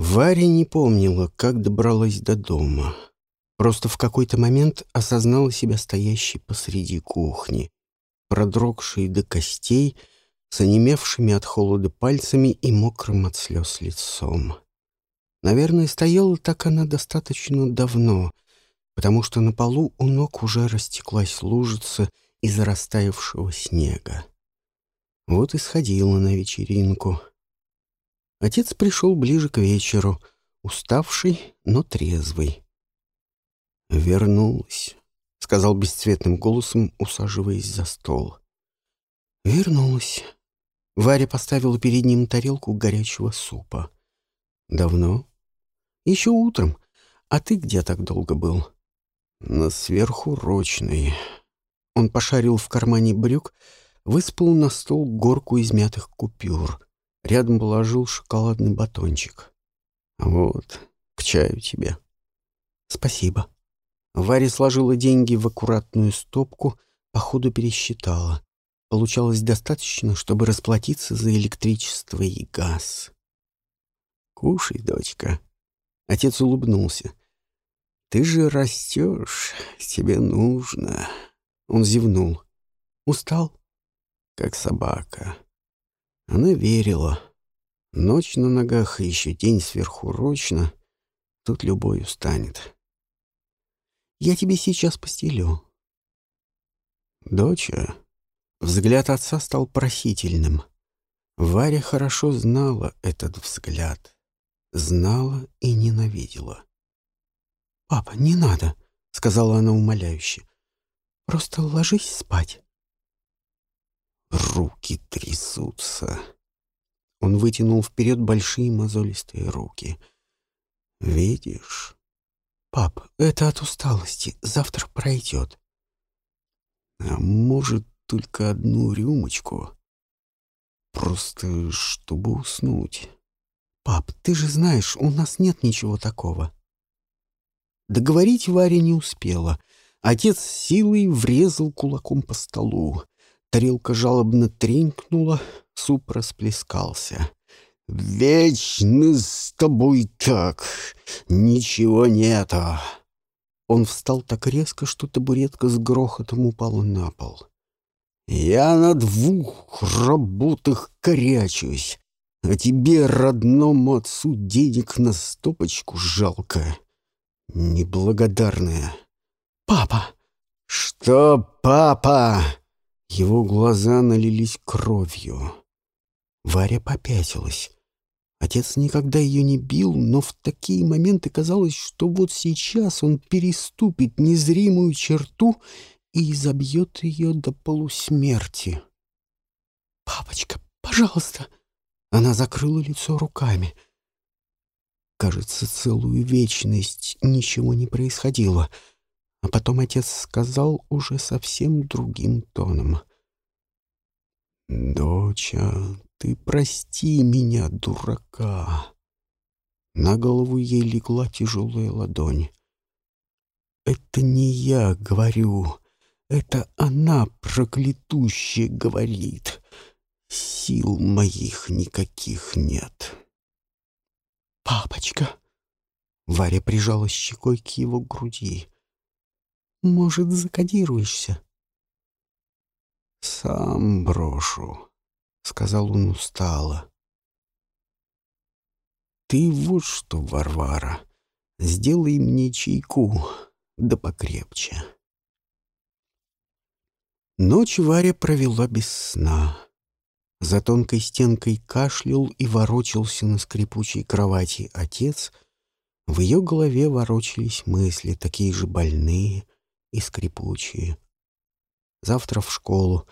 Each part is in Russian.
Варя не помнила, как добралась до дома. Просто в какой-то момент осознала себя стоящей посреди кухни, продрогшей до костей, с онемевшими от холода пальцами и мокрым от слез лицом. Наверное, стояла так она достаточно давно, потому что на полу у ног уже растеклась лужица из растаявшего снега. Вот и сходила на вечеринку. Отец пришел ближе к вечеру, уставший, но трезвый. «Вернулась», — сказал бесцветным голосом, усаживаясь за стол. «Вернулась». Варя поставила перед ним тарелку горячего супа. «Давно?» «Еще утром. А ты где так долго был?» «На сверхурочной». Он пошарил в кармане брюк, выспал на стол горку измятых купюр. Рядом положил шоколадный батончик. «Вот, к чаю тебе». «Спасибо». Варя сложила деньги в аккуратную стопку, походу пересчитала. Получалось достаточно, чтобы расплатиться за электричество и газ. «Кушай, дочка». Отец улыбнулся. «Ты же растешь, тебе нужно». Он зевнул. «Устал?» «Как собака». Она верила. Ночь на ногах и еще день сверхурочно. Тут любой устанет. «Я тебе сейчас постелю». «Доча...» Взгляд отца стал просительным. Варя хорошо знала этот взгляд. Знала и ненавидела. «Папа, не надо», — сказала она умоляюще. «Просто ложись спать». Руки трясутся. Он вытянул вперед большие мозолистые руки. «Видишь?» «Пап, это от усталости. Завтра пройдет». «А может, только одну рюмочку. Просто чтобы уснуть. «Пап, ты же знаешь, у нас нет ничего такого». Договорить Варя не успела. Отец силой врезал кулаком по столу. Тарелка жалобно тренькнула, суп расплескался. «Вечно с тобой так! Ничего нету!» Он встал так резко, что табуретка с грохотом упала на пол. Я на двух работах корячусь, а тебе, родному отцу, денег на стопочку жалко. Неблагодарная. Папа! Что, папа? Его глаза налились кровью. Варя попятилась. Отец никогда ее не бил, но в такие моменты казалось, что вот сейчас он переступит незримую черту и забьет ее до полусмерти. «Папочка, пожалуйста!» Она закрыла лицо руками. Кажется, целую вечность ничего не происходило. А потом отец сказал уже совсем другим тоном. «Доча, ты прости меня, дурака!» На голову ей легла тяжелая ладонь. «Это не я говорю. Это она, проклятущая, говорит. Сил моих никаких нет. «Папочка!» Варя прижала щекой к его груди. «Может, закодируешься?» «Сам брошу», — сказал он устало. «Ты вот что, Варвара, сделай мне чайку, да покрепче». Ночь Варя провела без сна. За тонкой стенкой кашлял и ворочался на скрипучей кровати отец. В ее голове ворочались мысли, такие же больные и скрипучие. Завтра в школу.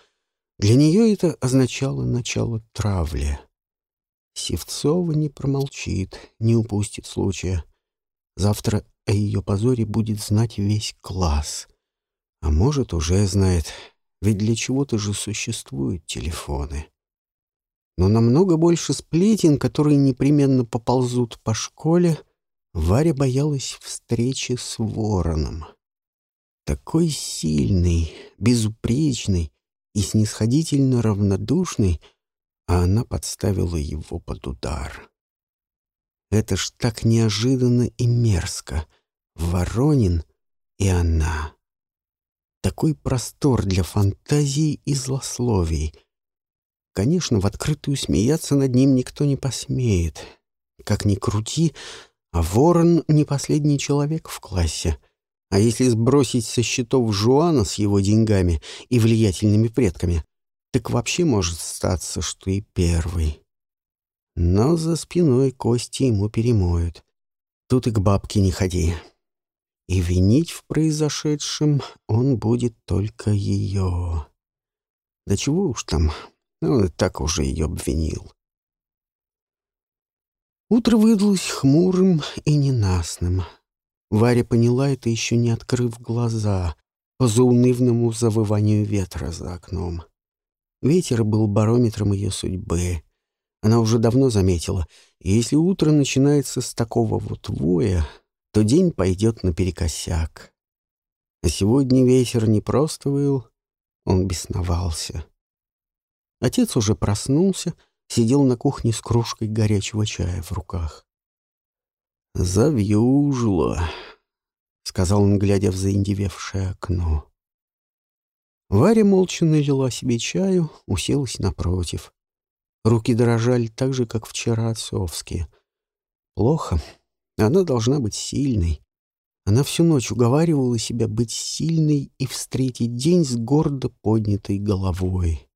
Для нее это означало начало травли. Севцова не промолчит, не упустит случая. Завтра о ее позоре будет знать весь класс. А может, уже знает, ведь для чего-то же существуют телефоны. Но намного больше сплетен, которые непременно поползут по школе, Варя боялась встречи с вороном. Такой сильный, безупречный и снисходительно равнодушный, а она подставила его под удар. Это ж так неожиданно и мерзко. Воронин и она. Такой простор для фантазии и злословий. Конечно, в открытую смеяться над ним никто не посмеет. Как ни крути, а ворон — не последний человек в классе. А если сбросить со счетов Жуана с его деньгами и влиятельными предками, так вообще может статься, что и первый. Но за спиной кости ему перемоют. Тут и к бабке не ходи. И винить в произошедшем он будет только ее. Да чего уж там, он и так уже ее обвинил. Утро выдалось хмурым и ненастным. Варя поняла это, еще не открыв глаза, по заунывному завыванию ветра за окном. Ветер был барометром ее судьбы. Она уже давно заметила, если утро начинается с такого вот воя, то день пойдет наперекосяк. А сегодня ветер не просто выл, он бесновался. Отец уже проснулся, сидел на кухне с кружкой горячего чая в руках. «Завьюжило», — сказал он, глядя в заиндевевшее окно. Варя молча налила себе чаю, уселась напротив. Руки дрожали так же, как вчера отцовские. Плохо. Она должна быть сильной. Она всю ночь уговаривала себя быть сильной и встретить день с гордо поднятой головой.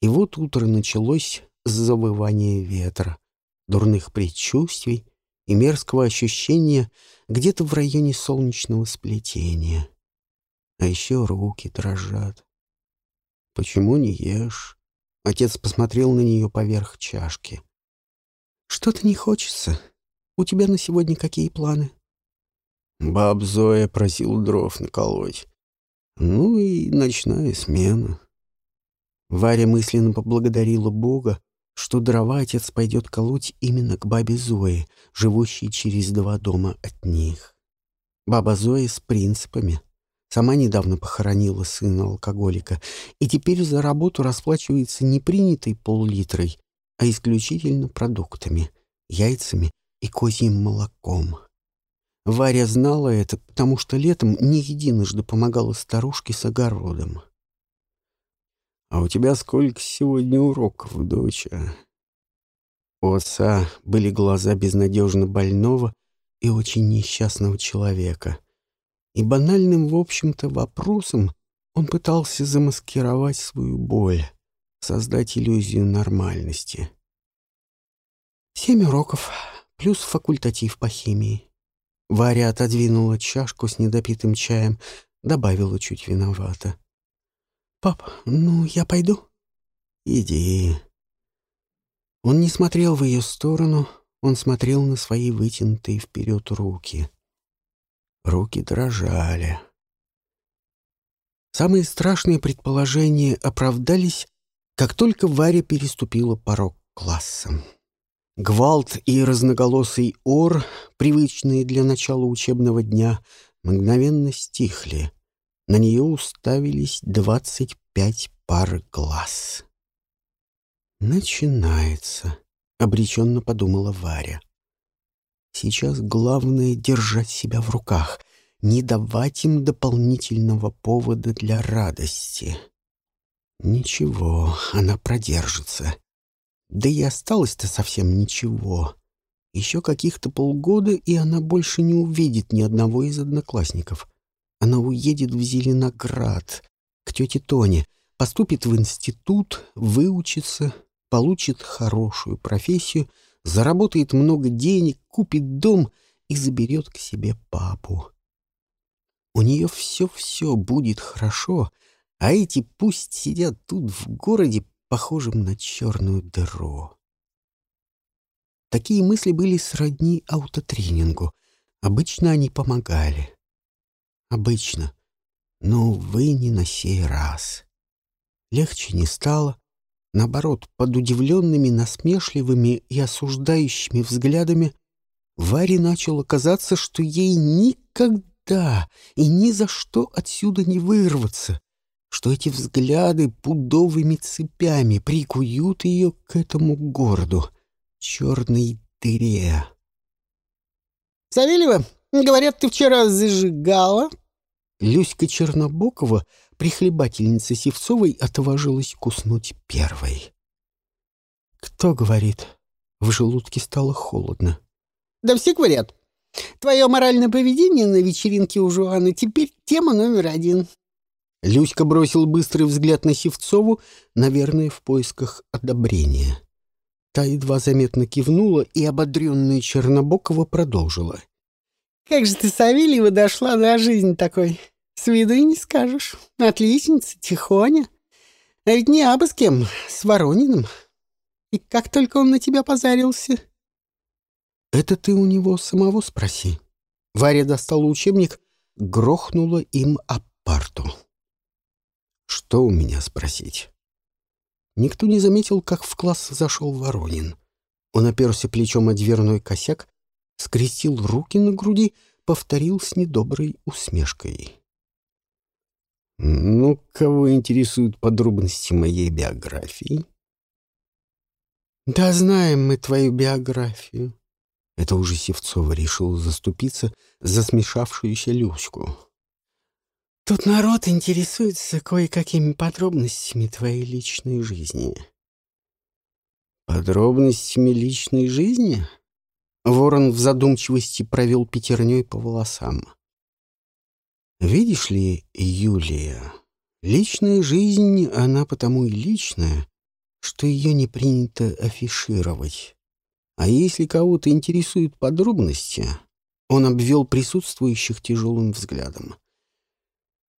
И вот утро началось с завывания ветра, дурных предчувствий и мерзкого ощущения где-то в районе солнечного сплетения. А еще руки дрожат. «Почему не ешь?» Отец посмотрел на нее поверх чашки. «Что-то не хочется. У тебя на сегодня какие планы?» Баб Зоя просил дров наколоть. Ну и ночная смена. Варя мысленно поблагодарила Бога, что дрова отец пойдет колоть именно к бабе Зое, живущей через два дома от них. Баба Зоя с принципами. Сама недавно похоронила сына алкоголика и теперь за работу расплачивается не принятой пол-литрой, а исключительно продуктами, яйцами и козьим молоком. Варя знала это, потому что летом не единожды помогала старушке с огородом. «А у тебя сколько сегодня уроков, доча?» У отца были глаза безнадежно больного и очень несчастного человека. И банальным, в общем-то, вопросом он пытался замаскировать свою боль, создать иллюзию нормальности. Семь уроков, плюс факультатив по химии. Варя отодвинула чашку с недопитым чаем, добавила чуть виновата. «Пап, ну я пойду?» «Иди». Он не смотрел в ее сторону, он смотрел на свои вытянутые вперед руки. Руки дрожали. Самые страшные предположения оправдались, как только Варя переступила порог класса. Гвалт и разноголосый ор, привычные для начала учебного дня, мгновенно стихли. На нее уставились двадцать пять пар глаз. «Начинается», — обреченно подумала Варя. Сейчас главное — держать себя в руках, не давать им дополнительного повода для радости. Ничего, она продержится. Да и осталось-то совсем ничего. Еще каких-то полгода, и она больше не увидит ни одного из одноклассников. Она уедет в Зеленоград, к тете Тоне, поступит в институт, выучится, получит хорошую профессию — заработает много денег, купит дом и заберет к себе папу. У нее все-все будет хорошо, а эти пусть сидят тут в городе, похожем на черную дыру. Такие мысли были сродни аутотренингу. Обычно они помогали. Обычно. Но, вы не на сей раз. Легче не стало, Наоборот, под удивленными, насмешливыми и осуждающими взглядами Варе начало казаться, что ей никогда и ни за что отсюда не вырваться, что эти взгляды пудовыми цепями прикуют ее к этому городу, черной дыре, «Савельева, говорят, ты вчера зажигала?» Люська Чернобокова, прихлебательница Севцовой, отважилась куснуть первой. «Кто говорит?» В желудке стало холодно. «Да все говорят. Твое моральное поведение на вечеринке у Жуаны теперь тема номер один». Люська бросил быстрый взгляд на Севцову, наверное, в поисках одобрения. Та едва заметно кивнула и, ободренная Чернобокова, продолжила. «Как же ты, Савельева, дошла до жизни такой? С виду и не скажешь. Отличница, тихоня. А ведь не абы с кем, с Ворониным. И как только он на тебя позарился...» «Это ты у него самого спроси». Варя достала учебник, грохнула им об парту. «Что у меня спросить?» Никто не заметил, как в класс зашел Воронин. Он оперся плечом о дверной косяк, скрестил руки на груди, повторил с недоброй усмешкой. «Ну, кого интересуют подробности моей биографии?» «Да знаем мы твою биографию». Это уже Севцова решил заступиться за смешавшуюся Люську. Тут народ интересуется кое-какими подробностями твоей личной жизни. Подробностями личной жизни? Ворон в задумчивости провел пятерней по волосам. Видишь ли, Юлия, личная жизнь, она потому и личная, что ее не принято афишировать. А если кого-то интересуют подробности, он обвел присутствующих тяжелым взглядом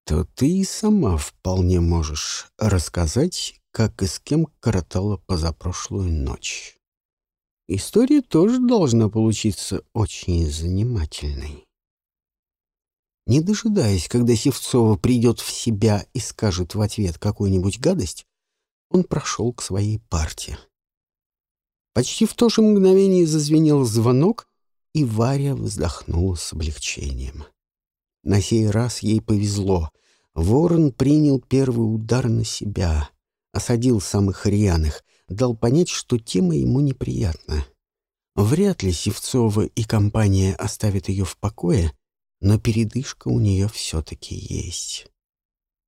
то ты и сама вполне можешь рассказать, как и с кем коротала позапрошлую ночь. История тоже должна получиться очень занимательной. Не дожидаясь, когда Севцова придет в себя и скажет в ответ какую-нибудь гадость, он прошел к своей партии. Почти в то же мгновение зазвенел звонок, и Варя вздохнула с облегчением. На сей раз ей повезло. Ворон принял первый удар на себя, осадил самых рьяных, дал понять, что тема ему неприятна. Вряд ли Севцова и компания оставят ее в покое, но передышка у нее все-таки есть.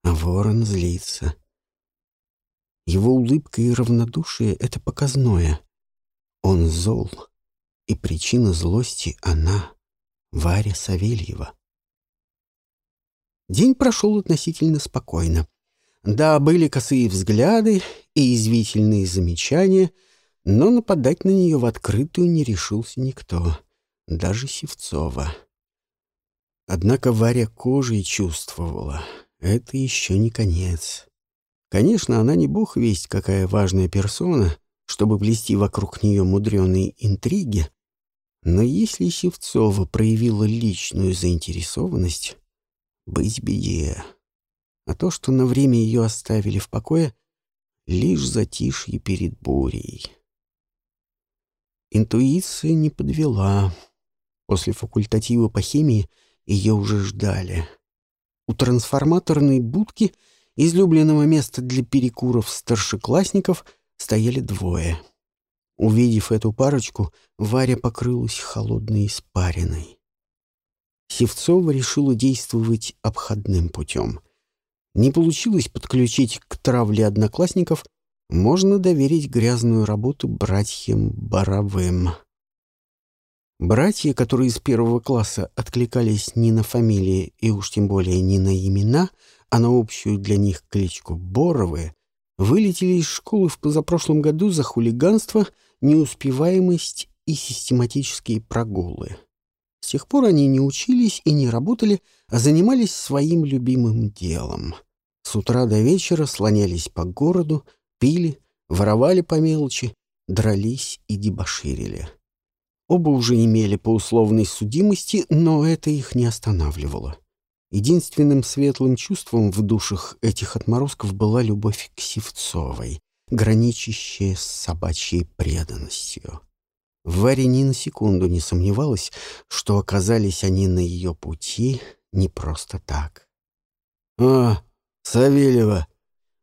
А ворон злится. Его улыбка и равнодушие — это показное. Он зол, и причина злости — она, Варя Савельева. День прошел относительно спокойно. Да, были косые взгляды и извительные замечания, но нападать на нее в открытую не решился никто, даже Севцова. Однако Варя кожей чувствовала. Это еще не конец. Конечно, она не бог весть, какая важная персона, чтобы плести вокруг нее мудреные интриги, но если Севцова проявила личную заинтересованность, быть беде. А то, что на время ее оставили в покое, лишь затишье перед бурей. Интуиция не подвела. После факультатива по химии ее уже ждали. У трансформаторной будки, излюбленного места для перекуров старшеклассников, стояли двое. Увидев эту парочку, Варя покрылась холодной испариной. Севцова решила действовать обходным путем. Не получилось подключить к травле одноклассников, можно доверить грязную работу братьям Боровым. Братья, которые из первого класса откликались не на фамилии и уж тем более не на имена, а на общую для них кличку Боровы, вылетели из школы в позапрошлом году за хулиганство, неуспеваемость и систематические прогулы. С тех пор они не учились и не работали, а занимались своим любимым делом. С утра до вечера слонялись по городу, пили, воровали по мелочи, дрались и дебоширили. Оба уже имели по условной судимости, но это их не останавливало. Единственным светлым чувством в душах этих отморозков была любовь к Севцовой, граничащая с собачьей преданностью. Варя ни на секунду не сомневалась, что оказались они на ее пути не просто так. «А, Савельева!»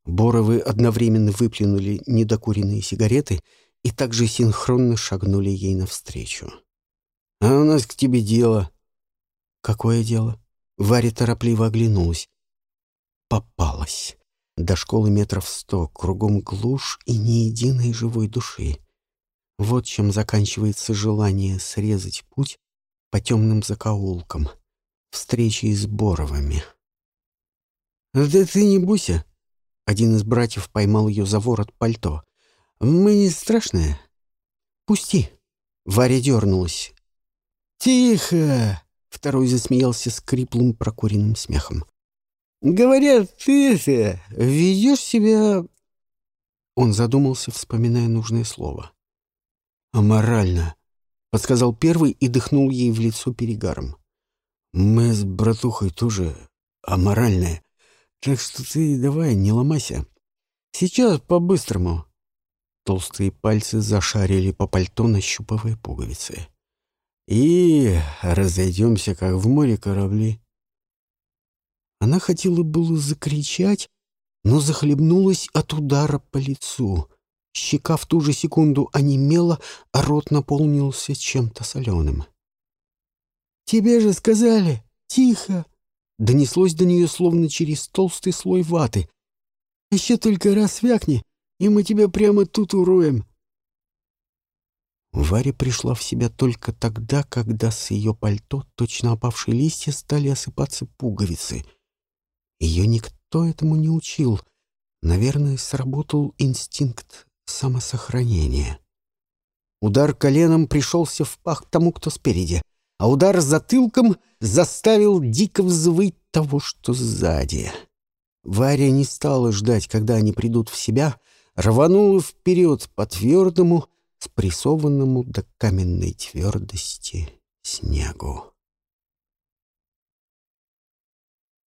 Боровы одновременно выплюнули недокуренные сигареты и также синхронно шагнули ей навстречу. «А у нас к тебе дело». «Какое дело?» Варя торопливо оглянулась. Попалась. До школы метров сто, кругом глушь и ни единой живой души. Вот чем заканчивается желание срезать путь по темным закоулкам, встречи с Боровыми. «Да ты не буйся!» Один из братьев поймал ее за ворот пальто. «Мы не страшные?» «Пусти!» Варя дернулась. «Тихо!» Второй засмеялся скриплым прокуренным смехом. «Говорят, ты это, ведешь себя...» Он задумался, вспоминая нужное слово. «Аморально», — подсказал первый и дыхнул ей в лицо перегаром. «Мы с братухой тоже аморальные, так что ты давай не ломайся. Сейчас по-быстрому». Толстые пальцы зашарили по пальто, нащупывая пуговицы и разойдемся, как в море корабли. Она хотела было закричать, но захлебнулась от удара по лицу. Щека в ту же секунду онемела, а рот наполнился чем-то соленым. «Тебе же сказали! Тихо!» Донеслось до нее словно через толстый слой ваты. «Еще только раз вякни, и мы тебя прямо тут уроем!» Варя пришла в себя только тогда, когда с ее пальто, точно опавшие листья, стали осыпаться пуговицы. Ее никто этому не учил. Наверное, сработал инстинкт самосохранения. Удар коленом пришелся в пах тому, кто спереди, а удар затылком заставил дико взвыть того, что сзади. Варя не стала ждать, когда они придут в себя, рванула вперед по твердому, спрессованному до каменной твердости снегу.